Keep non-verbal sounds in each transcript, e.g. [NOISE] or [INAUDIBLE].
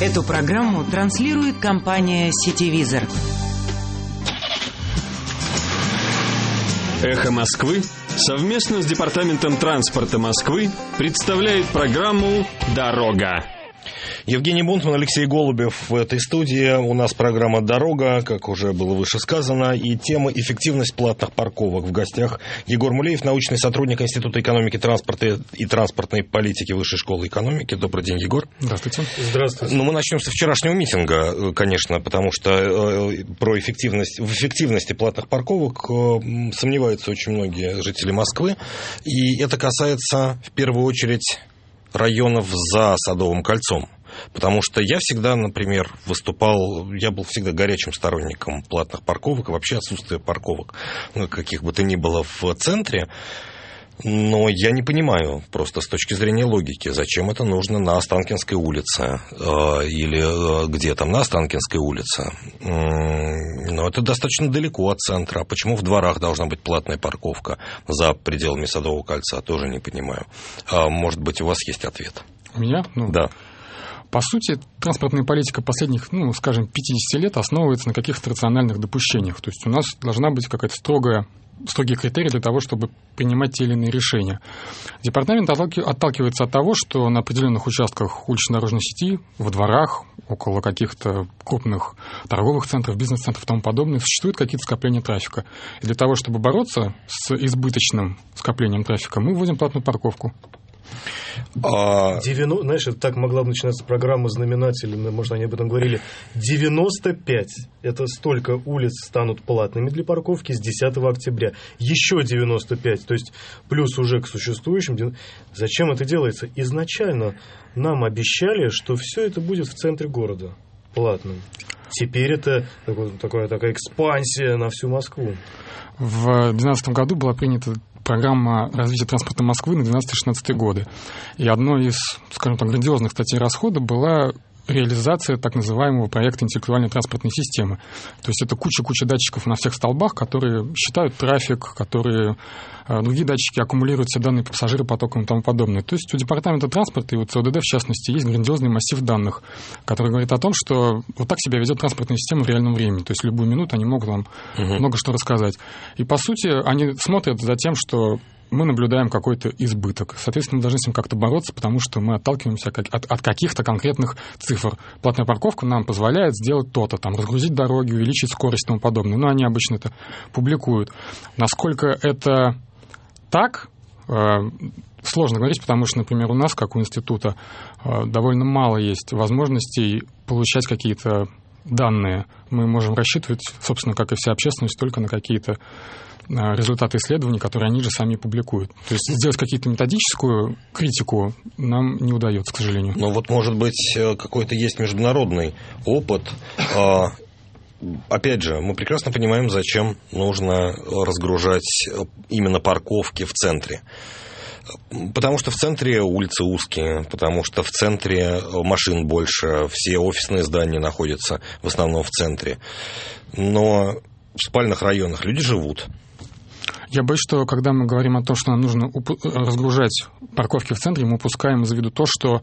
Эту программу транслирует компания «Сетевизор». «Эхо Москвы» совместно с Департаментом транспорта Москвы представляет программу «Дорога». Евгений Бунтман, Алексей Голубев в этой студии. У нас программа «Дорога», как уже было выше сказано, и тема «Эффективность платных парковок». В гостях Егор Мулеев, научный сотрудник Института экономики, транспорта и транспортной политики Высшей школы экономики. Добрый день, Егор. Здравствуйте. Здравствуйте. Ну, мы начнем со вчерашнего митинга, конечно, потому что э, про эффективность, в эффективности платных парковок э, сомневаются очень многие жители Москвы. И это касается, в первую очередь, районов за Садовым кольцом. Потому что я всегда, например, выступал, я был всегда горячим сторонником платных парковок и вообще отсутствия парковок, ну, каких бы то ни было в центре. Но я не понимаю просто с точки зрения логики, зачем это нужно на Останкинской улице э, или э, где там на Останкинской улице. Но это достаточно далеко от центра. А почему в дворах должна быть платная парковка за пределами Садового кольца, тоже не понимаю. А, может быть, у вас есть ответ? У меня? Ну, да. По сути, транспортная политика последних, ну, скажем, 50 лет основывается на каких-то рациональных допущениях. То есть у нас должна быть какая-то строгая строгие критерии для того, чтобы принимать те или иные решения. Департамент отталкивается от того, что на определенных участках улично-дорожной сети, во дворах, около каких-то крупных торговых центров, бизнес-центров и тому подобное, существуют какие-то скопления трафика. И для того, чтобы бороться с избыточным скоплением трафика, мы вводим платную парковку. А... 90, знаешь, так могла бы начинаться программа знаменателями, может, они об этом говорили. 95 это столько улиц станут платными для парковки с 10 октября. Еще 95, то есть плюс уже к существующим. Зачем это делается? Изначально нам обещали, что все это будет в центре города платным. Теперь это такая, такая экспансия на всю Москву. В 2012 году была принята программа развития транспорта Москвы на 12-16 годы. И одной из, скажем так, грандиозных статей расхода была реализация так называемого проекта интеллектуальной транспортной системы. То есть это куча-куча датчиков на всех столбах, которые считают трафик, которые э, другие датчики аккумулируют все данные по пассажиропотокам и тому подобное. То есть у Департамента транспорта и у ЦОДД, в частности, есть грандиозный массив данных, который говорит о том, что вот так себя ведет транспортная система в реальном времени. То есть любую минуту они могут вам угу. много что рассказать. И, по сути, они смотрят за тем, что мы наблюдаем какой-то избыток. Соответственно, должны с ним как-то бороться, потому что мы отталкиваемся от, каких-то конкретных цифр. Платная парковка нам позволяет сделать то-то, там, разгрузить дороги, увеличить скорость и тому подобное. Но они обычно это публикуют. Насколько это так, э, сложно говорить, потому что, например, у нас, как у института, э, довольно мало есть возможностей получать какие-то данные. Мы можем рассчитывать, собственно, как и вся общественность, только на какие-то результаты исследований, которые они же сами публикуют. То есть сделать какую-то методическую критику нам не удается, к сожалению. Ну вот, может быть, э, какой-то есть международный опыт. А, опять же, мы прекрасно понимаем, зачем нужно разгружать именно парковки в центре. Потому что в центре улицы узкие, потому что в центре машин больше, все офисные здания находятся в основном в центре. Но в спальных районах люди живут. Я боюсь, что когда мы говорим о том, что нам нужно разгружать парковки в центре, мы упускаем из виду то, что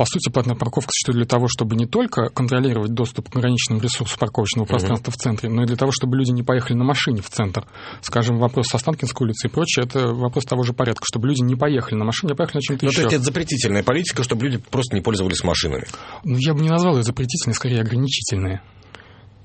по сути, платная парковка существует для того, чтобы не только контролировать доступ к ограниченным ресурсам парковочного пространства uh-huh. в центре, но и для того, чтобы люди не поехали на машине в центр. Скажем, вопрос со Останкинской улицы и прочее, это вопрос того же порядка, чтобы люди не поехали на машине, а поехали на чем-то ну, еще. То есть это запретительная политика, чтобы люди просто не пользовались машинами? Ну, я бы не назвал ее запретительной, скорее ограничительной.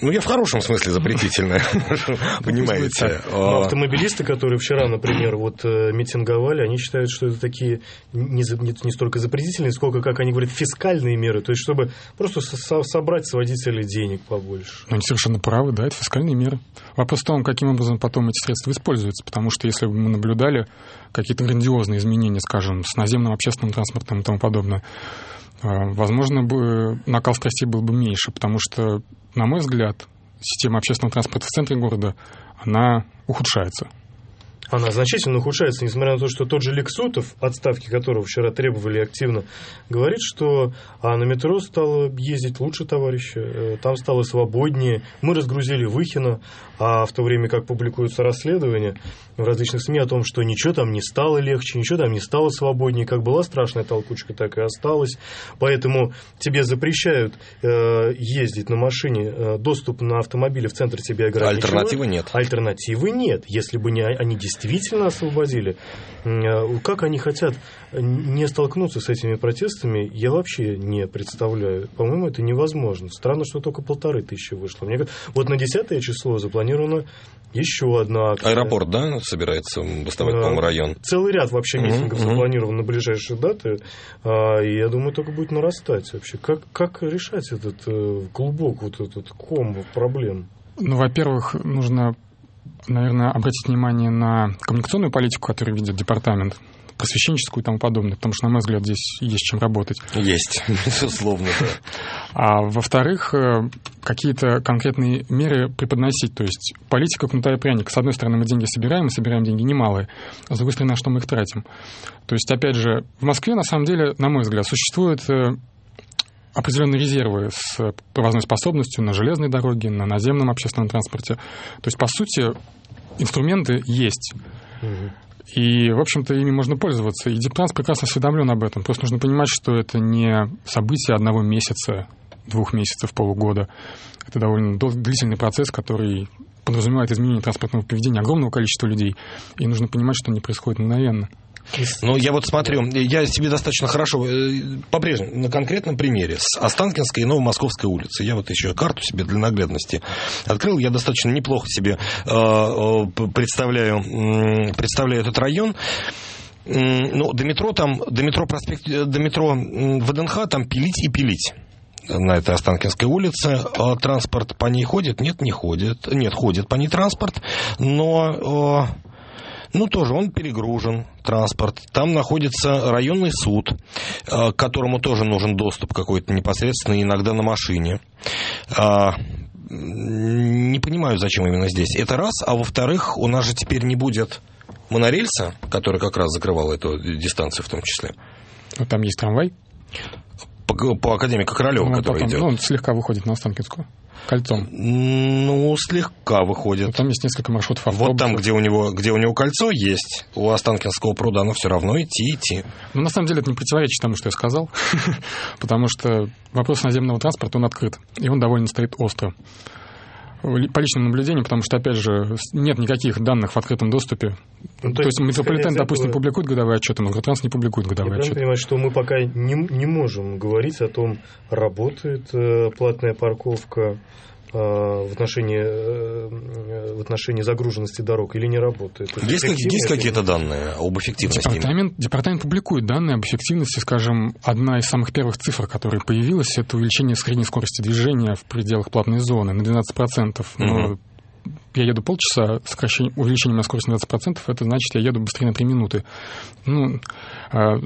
Ну, я в хорошем смысле запретительная, [LAUGHS] понимаете. А автомобилисты, которые вчера, например, вот э, митинговали, они считают, что это такие не, не столько запретительные, сколько, как они говорят, фискальные меры. То есть, чтобы просто собрать с водителей денег побольше. Ну, они совершенно правы, да, это фискальные меры. Вопрос в том, каким образом потом эти средства используются. Потому что если бы мы наблюдали какие-то грандиозные изменения, скажем, с наземным общественным транспортом и тому подобное, возможно, бы накал страстей был бы меньше, потому что, на мой взгляд, система общественного транспорта в центре города, она ухудшается. Она значительно ухудшается, несмотря на то, что тот же Лексутов, отставки которого вчера требовали активно, говорит, что а на метро стало ездить лучше товарища, э, там стало свободнее, мы разгрузили Выхина, а в то время как публикуются расследования в различных СМИ о том, что ничего там не стало легче, ничего там не стало свободнее, как была страшная толкучка, так и осталась. Поэтому тебе запрещают э, ездить на машине, э, доступ на автомобиле в центр тебе ограничивают. Альтернативы нет. Альтернативы нет. Если бы не, они действительно освободили, э, как они хотят не столкнуться с этими протестами, я вообще не представляю. По-моему, это невозможно. Странно, что только полторы тысячи вышло. Мне, вот на 10 число запланировано еще одна акция. Аэропорт, да, собирается выставать, по-моему, район? Целый ряд вообще митингов угу, запланирован на ближайшие даты. А, и я думаю, только будет нарастать вообще. Как, как решать этот э, клубок, вот этот ком проблем? Ну, во-первых, нужно, наверное, обратить внимание на коммуникационную политику, которую ведет департамент просвещенческую и тому подобное, потому что, на мой взгляд, здесь есть чем работать. Есть, [LAUGHS] безусловно. А во-вторых, э, какие-то конкретные меры преподносить, то есть политика кнута и пряника. С одной стороны, мы деньги собираем, мы собираем деньги немалые, а с другой стороны, на что мы их тратим. То есть, опять же, в Москве, на самом деле, на мой взгляд, существуют э, определенные резервы с провозной способностью на железной дороге, на наземном общественном транспорте. То есть, по сути, инструменты есть. И, в общем-то, ими можно пользоваться. И Диптранс прекрасно осведомлен об этом. Просто нужно понимать, что это не событие одного месяца, двух месяцев, полугода. Это довольно длительный процесс, который подразумевает изменение транспортного поведения огромного количества людей. И нужно понимать, что не происходит мгновенно. Ну, я вот смотрю, я себе достаточно хорошо, э, по-прежнему, на конкретном примере, с Останкинской и Новомосковской улицы, я вот еще карту себе для наглядности открыл, я достаточно неплохо себе э, э представляю, представляю этот район. Ну, до метро там, до метро проспект, до метро ВДНХ там пилить и пилить на этой Останкинской улице. Транспорт по ней ходит? Нет, не ходит. Нет, ходит по ней транспорт, но ну, тоже он перегружен, транспорт. Там находится районный суд, э, к которому тоже нужен доступ какой-то непосредственно, иногда на машине. А, не понимаю, зачем именно здесь. Это раз. А во-вторых, у нас же теперь не будет монорельса, который как раз закрывал эту дистанцию в том числе. А там есть трамвай? По, по академику Королева, ну, который потом, идет. Ну, он слегка выходит на Останкинскую кольцом? Ну, слегка выходит. Но там есть несколько маршрутов автобусов. Вот там, где у него, где у него кольцо есть, у Останкинского пруда, но все равно идти, идти. Ну, на самом деле, это не противоречит тому, что я сказал, [LAUGHS] потому что вопрос наземного транспорта, он открыт, и он довольно стоит остро по личному наблюдению, потому что, опять же, нет никаких данных в открытом доступе. Ну, то, то есть, есть метрополитен, допустим, этого... публикует годовые отчеты, Мосгортранс не публикует годовые Я отчеты. Я понимаю, что мы пока не, не можем говорить о том, работает э, платная парковка, в отношении, э, в отношении загруженности дорог или не работает? Есть, есть какие-то данные об эффективности? Департамент, департамент публикует данные об эффективности, скажем, одна из самых первых цифр, которая появилась, это увеличение средней скорости движения в пределах платной зоны на 12%. Но угу. я еду полчаса, сокращение, увеличение на скорость на 20%, это значит, я еду быстрее на 3 минуты. Ну, а,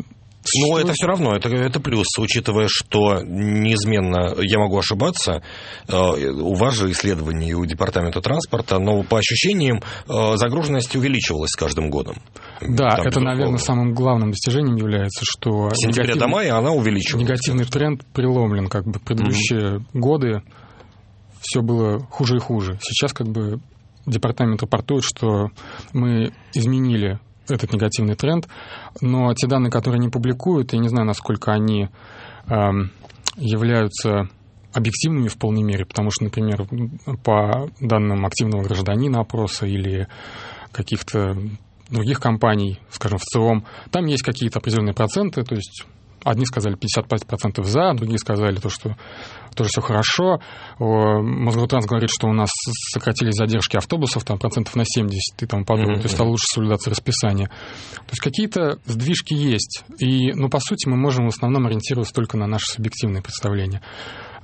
ну, это все равно, это, это плюс, учитывая, что неизменно, я могу ошибаться, э, у вас же исследования у Департамента транспорта, но по ощущениям э, загруженность увеличивалась с каждым годом. Да, Там, это, наверное, самым главным достижением является, что... С сентября до мая она увеличивалась. Негативный тренд преломлен, как бы предыдущие mm-hmm. годы все было хуже и хуже. Сейчас как бы департамент рапортует, что мы изменили этот негативный тренд. Но те данные, которые они публикуют, я не знаю, насколько они э, являются объективными в полной мере, потому что, например, по данным активного гражданина опроса или каких-то других компаний, скажем, в целом, там есть какие-то определенные проценты, то есть Одни сказали 55% за, другие сказали то, что тоже все хорошо. Мосгортранс говорит, что у нас сократились задержки автобусов там, процентов на 70 и тому подобное, mm-hmm. то есть стало лучше соблюдаться расписание. То есть какие-то сдвижки есть. И, ну, по сути, мы можем в основном ориентироваться только на наши субъективные представления.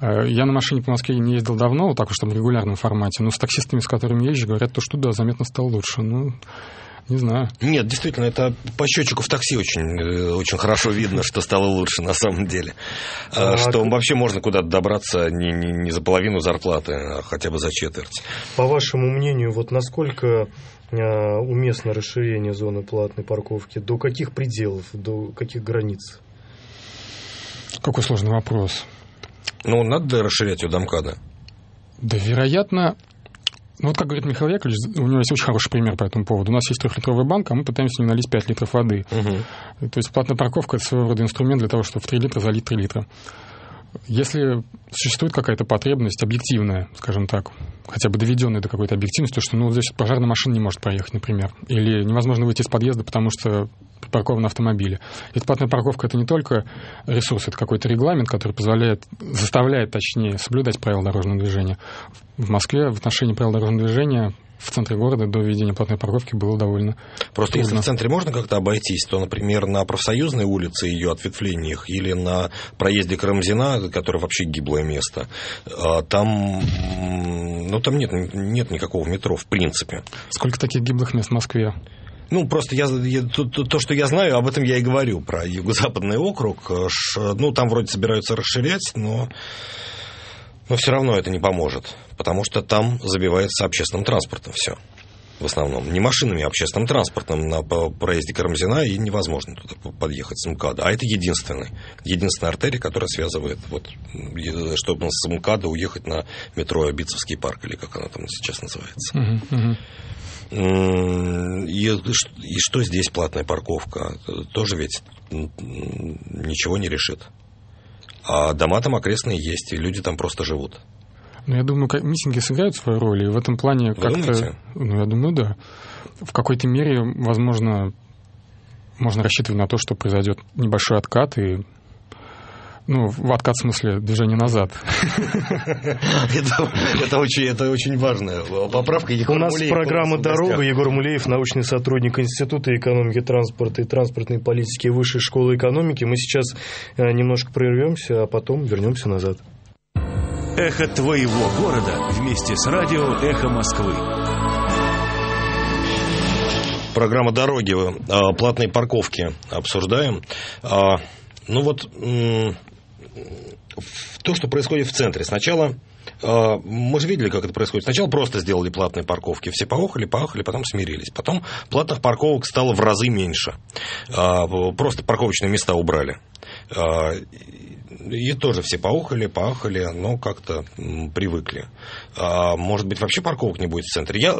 Э, я на машине по Москве не ездил давно, вот так, чтобы в регулярном формате, но с таксистами, с которыми езжу, говорят, то, что да, заметно стало лучше. Ну, не знаю. Нет, действительно, это по счетчику в такси очень, э, очень хорошо видно, что стало лучше на самом деле. А, что вообще можно куда-то добраться не, не, не за половину зарплаты, а хотя бы за четверть. По вашему мнению, вот насколько уместно расширение зоны платной парковки? До каких пределов, до каких границ? Какой сложный вопрос. Ну, надо расширять ее до МКАДа. Да, вероятно, вот как говорит Михаил Яковлевич, у него есть очень хороший пример по этому поводу. У нас есть трехлитровая банка, а мы пытаемся не налить 5 литров воды. Угу. То есть платная парковка – это своего рода инструмент для того, чтобы в 3 литра залить 3 литра. Если существует какая-то потребность объективная, скажем так, хотя бы доведенная до какой-то объективности, то что ну, здесь пожарная машина не может проехать, например, или невозможно выйти из подъезда, потому что припаркован автомобиле. Ведь платная парковка – это не только ресурс, это какой-то регламент, который позволяет, заставляет, точнее, соблюдать правила дорожного движения. В Москве в отношении правил дорожного движения в центре города до введения платной парковки было довольно Просто трудно. если в центре можно как-то обойтись, то, например, на профсоюзной улице и ее ответвлениях или на проезде Карамзина, который вообще гиблое место, а, там, ну, там нет, нет никакого метро в принципе. Сколько таких гиблых мест в Москве? Ну, просто я, я, то, то, что я знаю, об этом я и говорю, про юго-западный округ. Ну, там вроде собираются расширять, но, но все равно это не поможет, потому что там забивается общественным транспортом все. В основном. Не машинами, а общественным транспортом на проезде Карамзина, и невозможно туда подъехать с МКАДа. А это единственный, единственная артерия, которая связывает, вот, чтобы с МКАДа уехать на метро Битцевский парк, или как она там сейчас называется. Uh-huh, uh-huh. И, и что здесь платная парковка? Тоже ведь ничего не решит. А дома там окрестные есть, и люди там просто живут. Ну, я думаю, митинги сыграют свою роль, и в этом плане как-то... Ну, я думаю, да. В какой-то мере, возможно, можно рассчитывать на то, что произойдет небольшой откат, и ну, в откат смысле движение назад. [LAUGHS] это, это, очень, это очень важная поправка. Егор У нас Мулеев, программа «Дорога». Егор Мулеев, научный сотрудник Института экономики, транспорта и транспортной политики Высшей школы экономики. Мы сейчас э, немножко прервемся, а потом вернемся назад. Эхо твоего города вместе с радио «Эхо Москвы». Программа «Дороги», э, платные парковки обсуждаем. А, ну вот то, что происходит в центре. Сначала а, мы же видели, как это происходит. Сначала просто сделали платные парковки. Все поохали, поохали, потом смирились. Потом платных парковок стало в разы меньше. А, просто парковочные места убрали. А, и тоже все поухали, поахали, но как-то привыкли. Может быть, вообще парковок не будет в центре. Я э,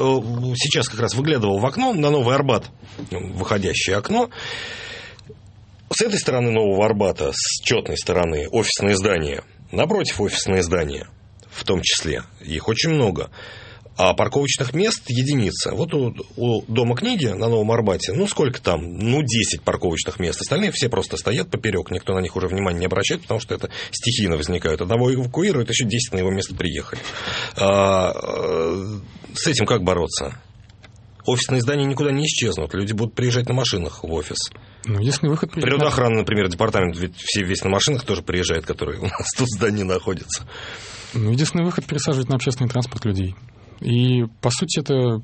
сейчас как раз выглядывал в окно, на Новый Арбат, выходящее окно, с этой стороны Нового Арбата, с четной стороны, офисные здания. Напротив офисные здания, в том числе. Их очень много. А парковочных мест единица. Вот у, у Дома книги на Новом Арбате, ну сколько там? Ну 10 парковочных мест. Остальные все просто стоят поперек. Никто на них уже внимания не обращает, потому что это стихийно возникают. Одного эвакуируют, еще 10 на его место приехали. А, э, с этим как бороться? Офисные здания никуда не исчезнут. Люди будут приезжать на машинах в офис. Ну, единственный выход... Природоохрана, например, департамент, ведь все весь на машинах тоже приезжает, которые [LAUGHS] у нас тут в здании находятся. Ну, единственный выход пересаживать на общественный транспорт людей. И, по сути, это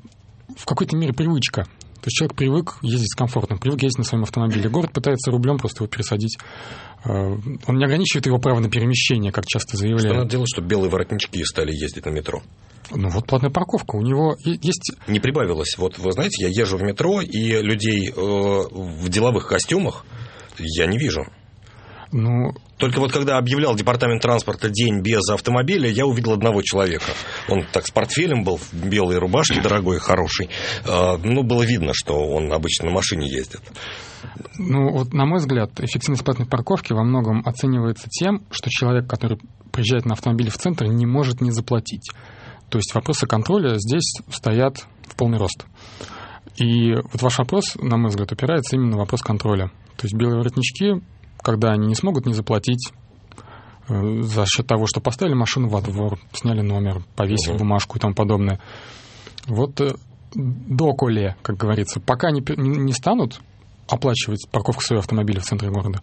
в какой-то мере привычка. То есть человек привык ездить комфортно, привык ездить на своем автомобиле. Город пытается рублем просто его пересадить. Э, он не ограничивает его право на перемещение, как часто заявляют. Что надо делать, чтобы белые воротнички стали ездить на метро? Ну вот платная парковка. У него есть... Не прибавилось. Вот вы знаете, я езжу в метро, и людей э, в деловых костюмах я не вижу. Ну, Только вот когда объявлял департамент транспорта день без автомобиля, я увидел одного человека. Он так с портфелем был, в белой рубашке, дорогой, хороший. Э, ну, было видно, что он обычно на машине ездит. Ну, вот, на мой взгляд, эффективность платной парковки во многом оценивается тем, что человек, который приезжает на автомобиле в центр, не может не заплатить. То есть вопросы контроля здесь стоят в полный рост. И вот ваш вопрос, на мой взгляд, упирается именно в вопрос контроля. То есть белые воротнички, когда они не смогут не заплатить э, за счет того, что поставили машину во двор, сняли номер, повесили uh-huh. бумажку и тому подобное. Вот э, доколе, как говорится, пока не, не станут оплачивать парковку своего автомобиля в центре города,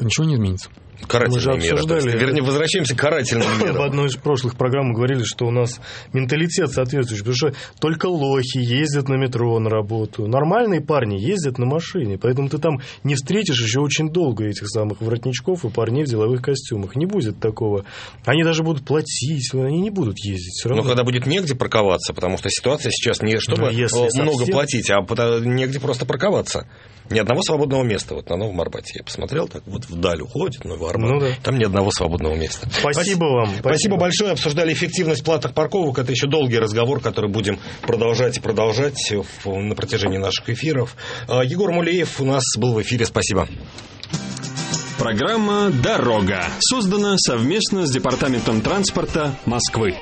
ничего не изменится. Карательные Мы же меры. обсуждали вернее, возвращаемся к карательным [COUGHS] В мерам. одной из прошлых программ мы говорили, что у нас менталитет соответствующий, потому что только лохи ездят на метро на работу. Нормальные парни ездят на машине, поэтому ты там не встретишь еще очень долго этих самых воротничков и парней в деловых костюмах. Не будет такого. Они даже будут платить, они не будут ездить все Но равно. когда будет негде парковаться, потому что ситуация сейчас не чтобы Ну, если много совсем- платить, а негде просто парковаться. Ни одного свободного места вот на Новом Арбате. Я посмотрел, так вот вдаль уходит Новый Арбат. Ну да. Там ни одного свободного места. Спасибо вам. Спасибо. большое. Обсуждали эффективность платных парковок. Это еще долгий разговор, который будем продолжать и продолжать на протяжении наших эфиров. А, Егор Мулеев у нас был в эфире. Спасибо. Программа «Дорога» создана совместно с Департаментом транспорта Москвы.